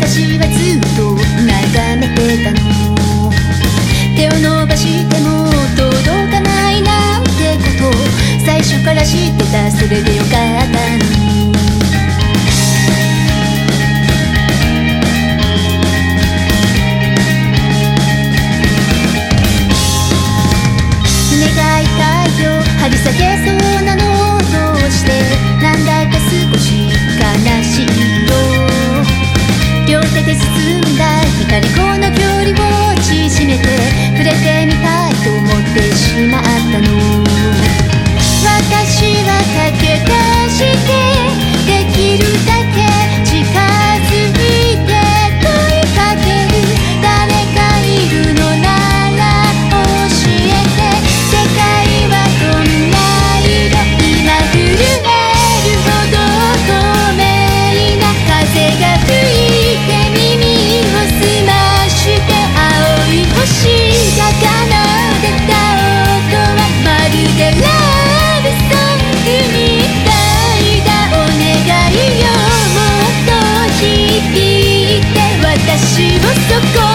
私はずっと眺めてたの。手を伸ばしても届かないなんてこと。最初から知ってた。それでよかった。そこ